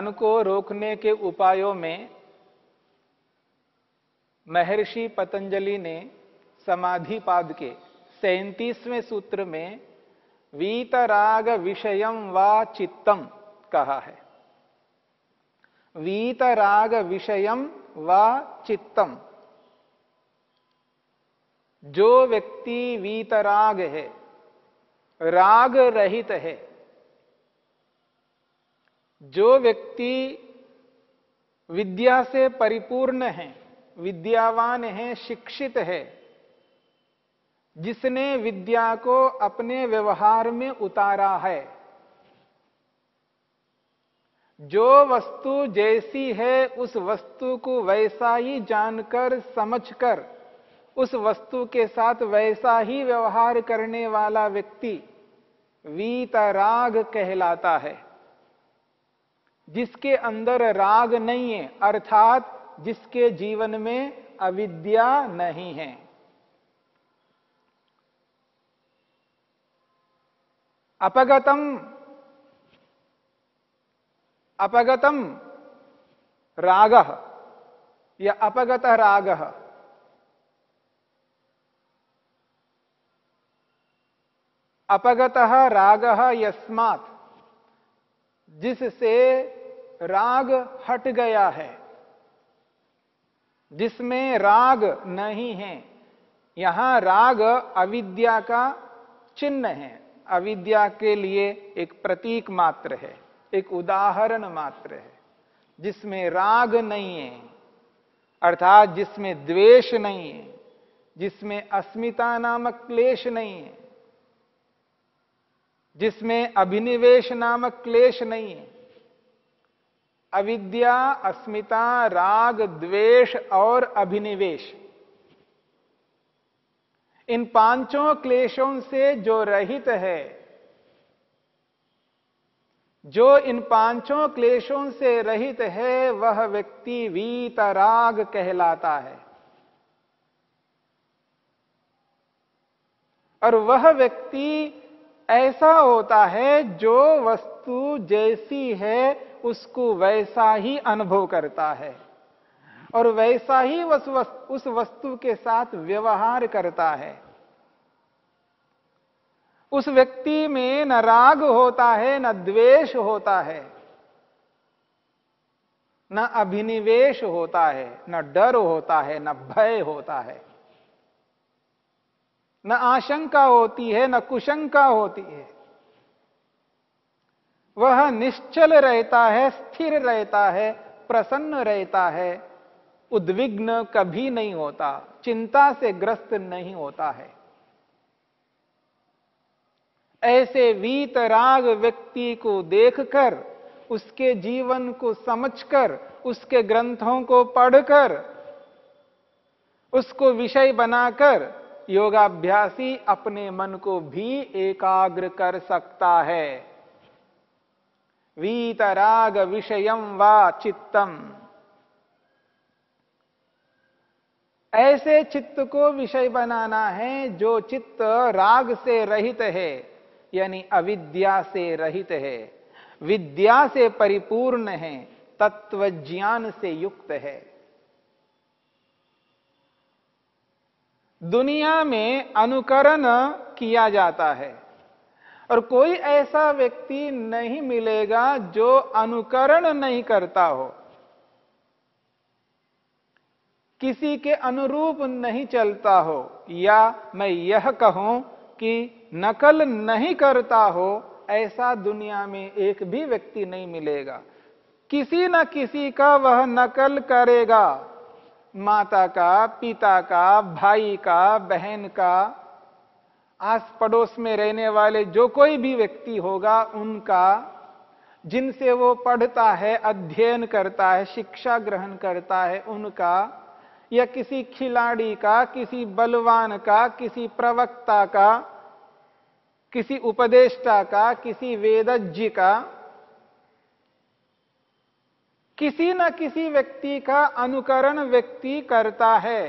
मन को रोकने के उपायों में महर्षि पतंजलि ने समाधिपाद के सैतीसवें सूत्र में वीतराग विषयम वा चित्तम कहा है। वीतराग विषयम वा चित्तम। जो व्यक्ति वीतराग है, राग रहित है जो व्यक्ति विद्या से परिपूर्ण है, विद्यावान है, शिक्षित है, जिसने विद्या को अपने व्यवहार में उतारा है, जो वस्तु जैसी है, उस वस्तु को वैसा ही जानकर, समझकर, उस वस्तु के साथ वैसा ही व्यवहार करने वाला व्यक्ति वीतराग कहलाता है। जिसके अंदर राग नहीं है, अर्थात जिसके जीवन में अविद्या नहीं है। अपगतम अपगतम राग, या अपगत राग अपगत राग यस्मात्, जिससे राग हट गया है। जिसमें राग नहीं है, यहाँ राग अविद्या का चिन्ह है। अविद्या के लिए एक प्रतीक मात्र है, एक उदाहरण मात्र है। जिसमें राग नहीं है, अर्थात जिसमें द्वेष नहीं है, जिसमें अस्मिता नामक क्लेश नहीं है, जिसमें अभिनिवेश नामक क्लेश नहीं है अविद्या, अस्मिता, राग, द्वेष और अभिनिवेश। इन पाँचों क्लेशों से जो रहित है, जो इन पाँचों क्लेशों से रहित है, वह व्यक्ति वीतराग कहलाता है। और वह व्यक्ति ऐसा होता है जो वस्तु जैसी है उसको वैसा ही अनुभव करता है। और वैसा ही उस वस्तु, उस वस्तु के साथ व्यवहार करता है। उस व्यक्ति में न राग होता है न द्वेष होता है न अभिनिवेश होता है न डर होता है न भय होता है। न आशंका होती है, न कुशंका होती है। वह निश्चल रहता है, स्थिर रहता है, प्रसन्न रहता है, उद्विग्न कभी नहीं होता, चिंता से ग्रस्त नहीं होता है। ऐसे वीतराग व्यक्ति को देखकर, उसके जीवन को समझकर, उसके ग्रंथों को पढ़कर, उसको विषय बनाकर योगाभ्यासी अपने मन को भी एकाग्र कर सकता है। वीतराग विषयम वा चित्तम। ऐसे चित्त को विषय बनाना है जो चित्त राग से रहित है, यानी अविद्या से रहित है। विद्या से परिपूर्ण है तत्व ज्ञान से युक्त है। दुनिया में अनुकरण किया जाता है। और कोई ऐसा व्यक्ति नहीं मिलेगा जो अनुकरण नहीं करता हो। किसी के अनुरूप नहीं चलता हो। या मैं यह कहूँ कि नकल नहीं करता हो, ऐसा दुनिया में एक भी व्यक्ति नहीं मिलेगा। किसी न किसी का वह नकल करेगा। माता का, पिता का, भाई का, बहन का आस पड़ोस में रहने वाले जो कोई भी व्यक्ति होगा उनका, जिनसे वो पढ़ता है, अध्ययन करता है, शिक्षा ग्रहण करता है, उनका, या किसी खिलाड़ी का, किसी बलवान का, किसी प्रवक्ता का, किसी उपदेष्टा का, किसी वेदज्ञ का किसी न किसी व्यक्ति का अनुकरण व्यक्ति करता है।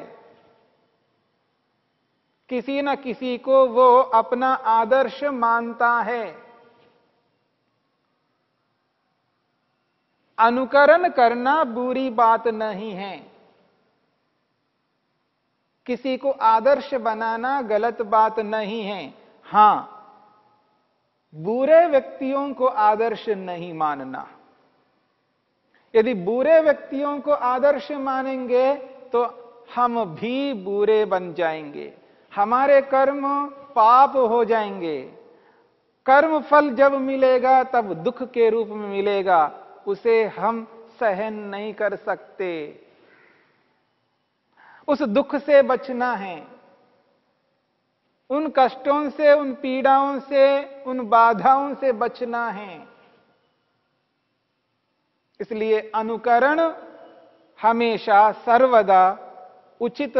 किसी न किसी को वो अपना आदर्श मानता है। अनुकरण करना बुरी बात नहीं है। किसी को आदर्श बनाना गलत बात नहीं है। हाँ, बुरे व्यक्तियों को आदर्श नहीं मानना। यदि बुरे व्यक्तियों को आदर्श मानेंगे तो हम भी बुरे बन जाएँगे। हमारे कर्म पाप हो जाएँगे। कर्म फल जब मिलेगा, तब दुख के रूप में मिलेगा। उसे हम सहन नहीं कर सकते। उस दुख से बचना है। उन कष्टों से, उन पीड़ाओं से, उन बाधाओं से बचना है। इसलिए अनुकरण हमेशा सर्वदा उचित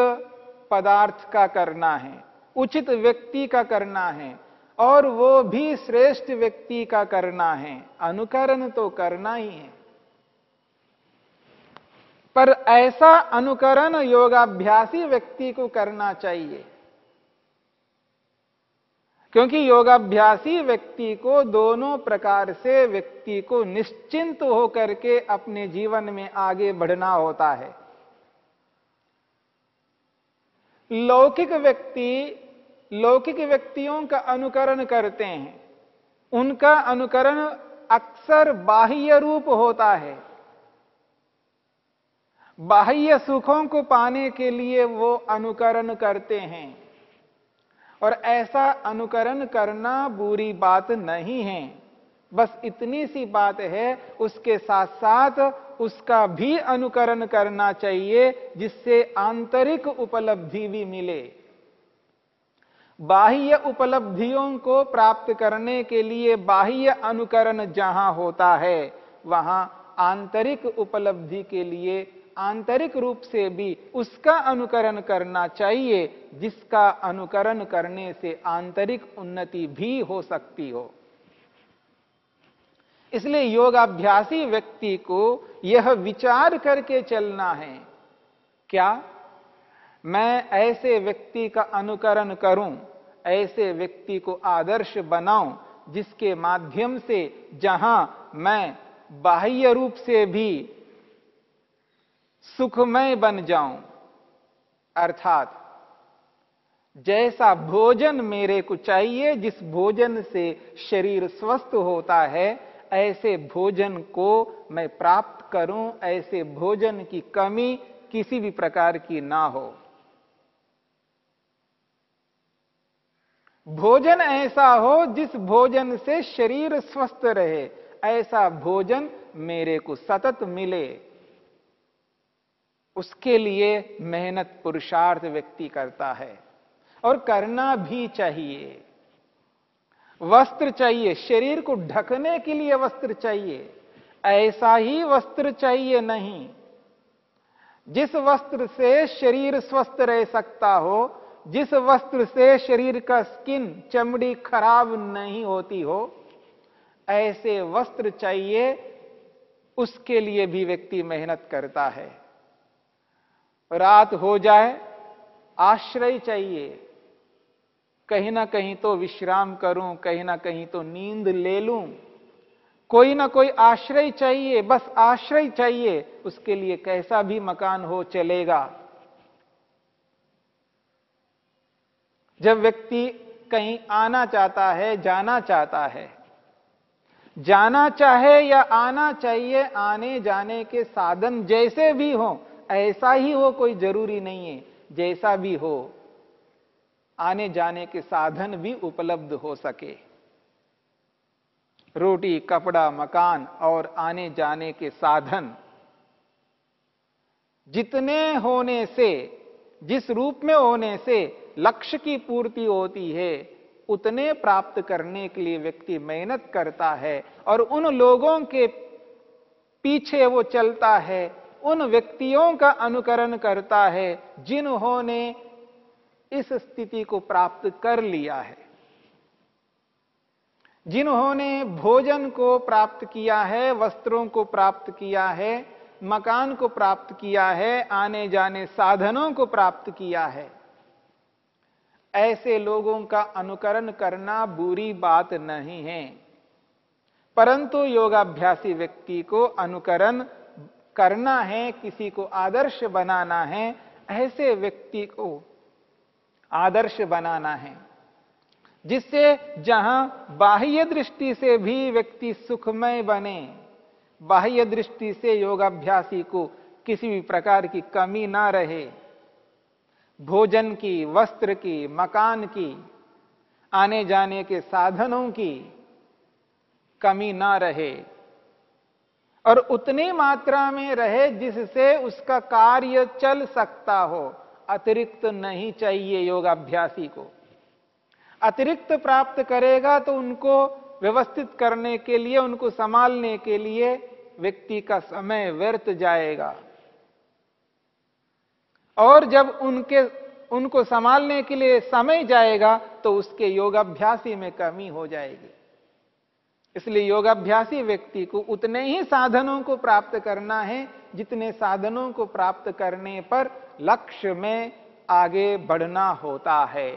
पदार्थ का करना है, उचित व्यक्ति का करना है, और वो भी श्रेष्ठ व्यक्ति का करना है। अनुकरण तो करना ही है। पर ऐसा अनुकरण योगाभ्यासी व्यक्ति को करना चाहिए। क्योंकि योगाभ्यासी व्यक्ति को दोनों प्रकार से व्यक्ति को निश्चिंत होकर के अपने जीवन में आगे बढ़ना होता है। लौकिक व्यक्ति, लौकिक व्यक्तियों का अनुकरण करते हैं। उनका अनुकरण अक्सर बाह्य रूप होता है। बाह्य सुखों को पाने के लिए वो अनुकरण करते हैं। और ऐसा अनुकरण करना बुरी बात नहीं है। बस इतनी सी बात है, उसके साथ साथ उसका भी अनुकरण करना चाहिए, जिससे आंतरिक उपलब्धि भी मिले। बाह्य उपलब्धियों को प्राप्त करने के लिए बाह्य अनुकरण जहाँ होता है, वहाँ आंतरिक उपलब्धि के लिए आंतरिक रूप से भी उसका अनुकरण करना चाहिए, जिसका अनुकरण करने से आंतरिक उन्नति भी हो सकती हो। इसलिए योगाभ्यासी व्यक्ति को यह विचार करके चलना है, क्या मैं ऐसे व्यक्ति का अनुकरण करूँ, ऐसे व्यक्ति को आदर्श बनाऊँ, जिसके माध्यम से जहाँ मैं बाह्य रूप से भी सुखमय बन जाऊँ। अर्थात, जैसा भोजन मेरे को चाहिए, जिस भोजन से शरीर स्वस्थ होता है, ऐसे भोजन को मैं प्राप्त करूँ, ऐसे भोजन की कमी किसी भी प्रकार की ना हो। भोजन ऐसा हो, जिस भोजन से शरीर स्वस्थ रहे, ऐसा भोजन मेरे को सतत मिले। उसके लिए मेहनत पुरुषार्थ व्यक्ति करता है। और करना भी चाहिए। वस्त्र चाहिए। शरीर को ढकने के लिए वस्त्र चाहिए। ऐसा ही वस्त्र चाहिए नहीं। जिस वस्त्र से शरीर स्वस्थ रह सकता हो, जिस वस्त्र से शरीर का स्किन चमड़ी खराब नहीं होती हो, ऐसे वस्त्र चाहिए, उसके लिए भी व्यक्ति मेहनत करता है। रात हो जाए, आश्रय चाहिए। कहीं ना कहीं तो विश्राम करूँ, कहीं ना कहीं तो नींद ले लूँ। कोई ना कोई आश्रय चाहिए, बस आश्रय चाहिए, उसके लिए कैसा भी मकान हो चलेगा। जब व्यक्ति कहीं आना चाहता है, जाना चाहता है। जाना चाहे या आना चाहिए, आने जाने के साधन जैसे भी हो ऐसा ही हो कोई ज़रूरी नहीं है, जैसा भी हो, आने जाने के साधन भी उपलब्ध हो सके। रोटी, कपड़ा, मकान और आने जाने के साधन। जितने होने से, जिस रूप में होने से लक्ष्य की पूर्ति होती है, उतने प्राप्त करने के लिए व्यक्ति मेहनत करता है और उन लोगों के पीछे वो चलता है उन व्यक्तियों का अनुकरण करता है जिन्होंने इस स्थिति को प्राप्त कर लिया है। जिन्होंने भोजन को प्राप्त किया है, वस्त्रों को प्राप्त किया है, मकान को प्राप्त किया है आने जाने साधनों को प्राप्त किया है। ऐसे लोगों का अनुकरण करना बुरी बात नहीं है। परंतु योगाभ्यासी व्यक्ति को अनुकरण करना है, किसी को आदर्श बनाना है, ऐसे व्यक्ति को आदर्श बनाना है। जिससे जहाँ बाह्य दृष्टि से भी व्यक्ति सुखमय बने, बाह्य दृष्टि से योगाभ्यासी को किसी भी प्रकार की कमी ना रहे। भोजन की, वस्त्र की, मकान की, आने जाने के साधनों की कमी ना रहे। और उतनी मात्रा में रहे जिससे उसका कार्य चल सकता हो। अतिरिक्त नहीं चाहिए योगाभ्यासी को। अतिरिक्त प्राप्त करेगा तो उनको व्यवस्थित करने के लिए, उनको संभालने के लिए व्यक्ति का समय व्यर्थ जाएगा। और जब उनके, उनको संभालने के लिए समय जाएगा तो उसके योगाभ्यासी में कमी हो जाएगी। इसलिए योगाभ्यासी व्यक्ति को उतने ही साधनों को प्राप्त करना है जितने साधनों को प्राप्त करने पर लक्ष्य में आगे बढ़ना होता है।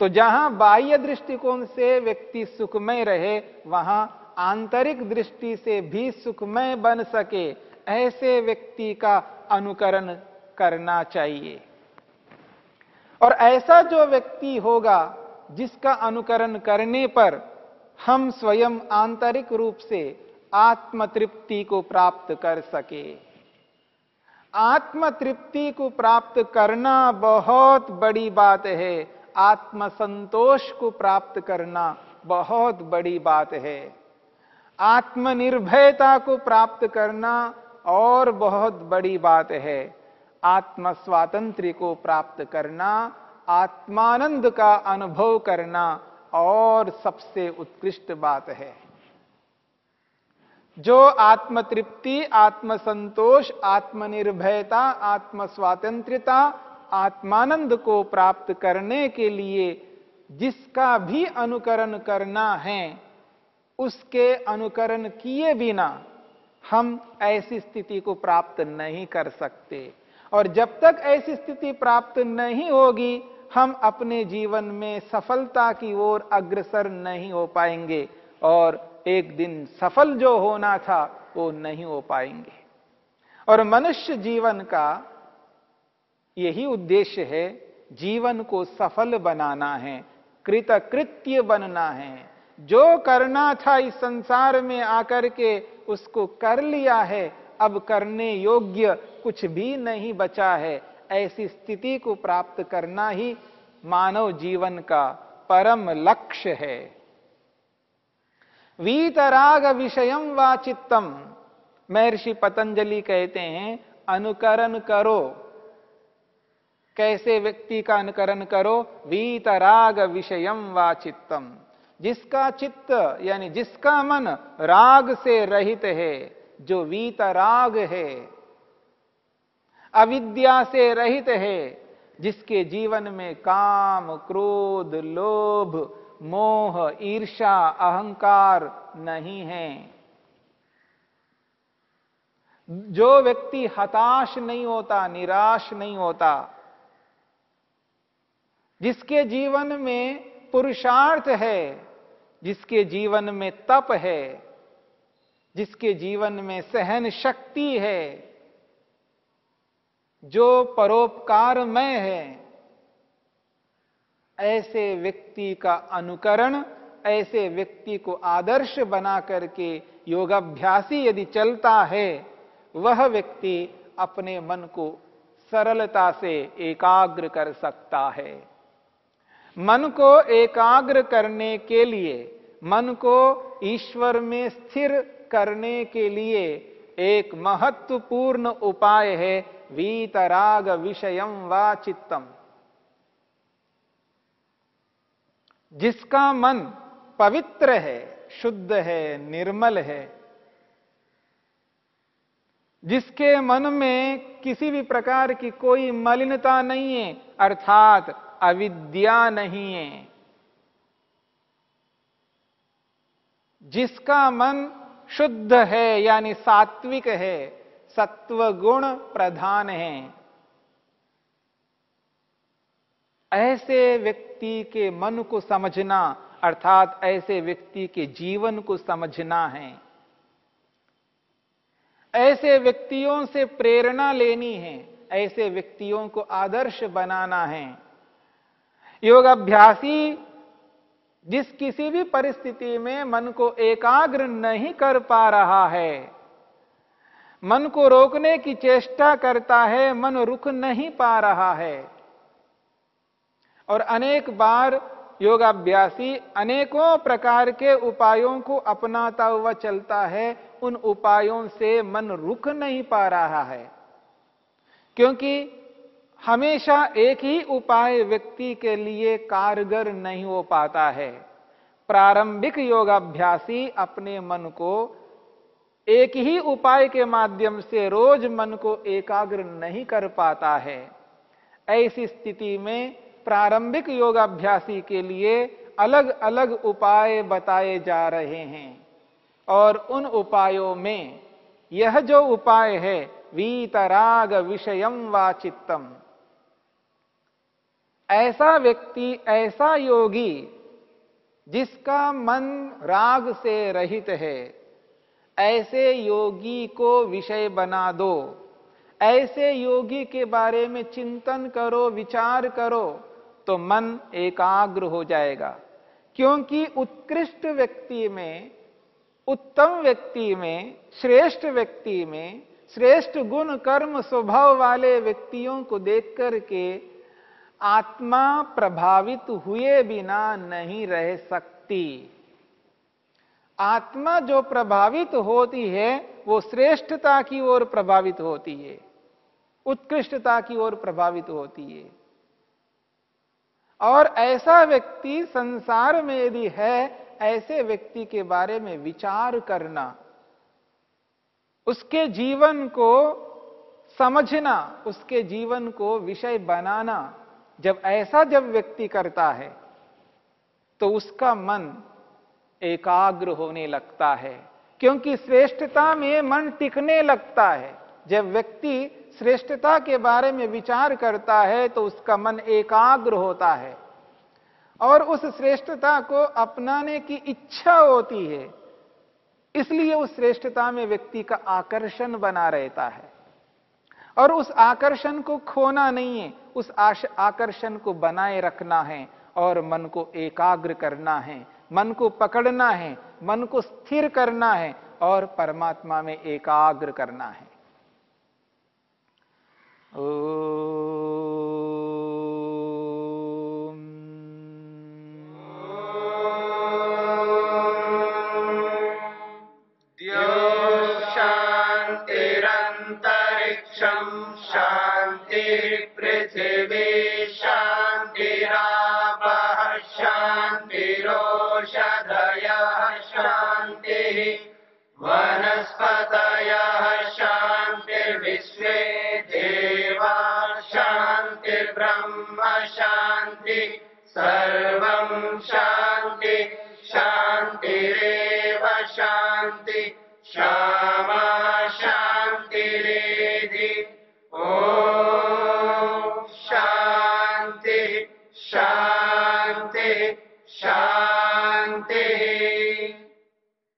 तो जहाँ बाह्य दृष्टिकोण से व्यक्ति सुखमय रहे, वहाँ आंतरिक दृष्टि से भी सुखमय बन सके, ऐसे व्यक्ति का अनुकरण करना चाहिए। और ऐसा जो व्यक्ति होगा जिसका अनुकरण करने पर हम स्वयं आंतरिक रूप से आत्म तृप्ति को प्राप्त कर सके। आत्म तृप्ति को प्राप्त करना बहुत बड़ी बात है। आत्म संतोष को प्राप्त करना बहुत बड़ी बात है। आत्मनिर्भयता को प्राप्त करना और बहुत बड़ी बात है। आत्म स्वातंत्र को प्राप्त करना आत्मानंद का अनुभव करना और सबसे उत्कृष्ट बात है। जो आत्मतृप्ति, आत्मसंतोष, आत्मनिर्भयता आत्म स्वातंत्रता आत्मानंद को प्राप्त करने के लिए जिसका भी अनुकरण करना है, उसके अनुकरण किए बिना हम ऐसी स्थिति को प्राप्त नहीं कर सकते। और जब तक ऐसी स्थिति प्राप्त नहीं होगी हम अपने जीवन में सफलता की ओर अग्रसर नहीं हो पाएँगे और एक दिन सफल जो होना था, वो नहीं हो पाएँगे। और मनुष्य जीवन का यही उद्देश्य है, जीवन को सफल बनाना है, कृतकृत्य बनना है। जो करना था इस संसार में आकर के उसको कर लिया है, अब करने योग्य कुछ भी नहीं बचा है। ऐसी स्थिति को प्राप्त करना ही मानव जीवन का परम लक्ष्य है। वीतराग विषयम व चित्तम। महर्षि पतंजलि कहते हैं, अनुकरण करो। कैसे व्यक्ति का अनुकरण करो? वीतराग विषयम व चित्तम। जिसका चित्त, यानी जिसका मन राग से रहित है, जो वीतराग है। अविद्या से रहित है, जिसके जीवन में काम, क्रोध, लोभ, मोह ईर्षा अहंकार नहीं है। जो व्यक्ति हताश नहीं होता, निराश नहीं होता, जिसके जीवन में पुरुषार्थ है, जिसके जीवन में तप है, जिसके जीवन में सहन शक्ति है जो परोपकारमय है, ऐसे व्यक्ति का अनुकरण, ऐसे व्यक्ति को आदर्श बना करके योगाभ्यासी यदि चलता है, वह व्यक्ति अपने मन को सरलता से एकाग्र कर सकता है। मन को एकाग्र करने के लिए, मन को ईश्वर में स्थिर करने के लिए एक महत्वपूर्ण उपाय है वीतराग विषयम वा चित्तम। जिसका मन पवित्र है, शुद्ध है, निर्मल है, जिसके मन में किसी भी प्रकार की कोई मलिनता नहीं है, अर्थात अविद्या नहीं है, जिसका मन शुद्ध है, यानी सात्विक है सत्व गुण प्रधान है। ऐसे व्यक्ति के मन को समझना, अर्थात ऐसे व्यक्ति के जीवन को समझना है। ऐसे व्यक्तियों से प्रेरणा लेनी है, ऐसे व्यक्तियों को आदर्श बनाना है। योगाभ्यासी जिस किसी भी परिस्थिति में मन को एकाग्र नहीं कर पा रहा है मन को रोकने की चेष्टा करता है, मन रुक नहीं पा रहा है। और अनेक बार योगाभ्यासी अनेकों प्रकार के उपायों को अपनाता हुआ चलता है, उन उपायों से मन रुक नहीं पा रहा है। क्योंकि हमेशा एक ही उपाय व्यक्ति के लिए कारगर नहीं हो पाता है। प्रारंभिक योगाभ्यासी अपने मन को एक ही उपाय के माध्यम से रोज मन को एकाग्र नहीं कर पाता है। ऐसी स्थिति में प्रारंभिक योगाभ्यासी के लिए अलग अलग उपाय बताए जा रहे हैं। और उन उपायों में यह जो उपाय है, वीतराग विषयम व चित्तम। ऐसा व्यक्ति, ऐसा योगी जिसका मन राग से रहित है ऐसे योगी को विषय बना दो। ऐसे योगी के बारे में चिंतन करो, विचार करो तो मन एकाग्र हो जाएगा। क्योंकि उत्कृष्ट व्यक्ति में, उत्तम व्यक्ति में, श्रेष्ठ व्यक्ति में, श्रेष्ठ गुण कर्म स्वभाव वाले व्यक्तियों को देख करके आत्मा प्रभावित हुए बिना नहीं रह सकती। आत्मा जो प्रभावित होती है, वो श्रेष्ठता की ओर प्रभावित होती है। उत्कृष्टता की ओर प्रभावित होती है। और ऐसा व्यक्ति संसार में यदि है, ऐसे व्यक्ति के बारे में विचार करना, उसके जीवन को समझना, उसके जीवन को विषय बनाना, जब ऐसा जब व्यक्ति करता है तो उसका मन एकाग्र होने लगता है, क्योंकि श्रेष्ठता में मन टिकने लगता है। जब व्यक्ति श्रेष्ठता के बारे में विचार करता है तो उसका मन एकाग्र होता है और उस श्रेष्ठता को अपनाने की इच्छा होती है। इसलिए उस श्रेष्ठता में व्यक्ति का आकर्षण बना रहता है और उस आकर्षण को खोना नहीं है, उस आकर्षण को बनाए रखना है और मन को एकाग्र करना है। मन को पकड़ना है, मन को स्थिर करना है और परमात्मा में एकाग्र करना है। शान्तिरन्तरिक्षम्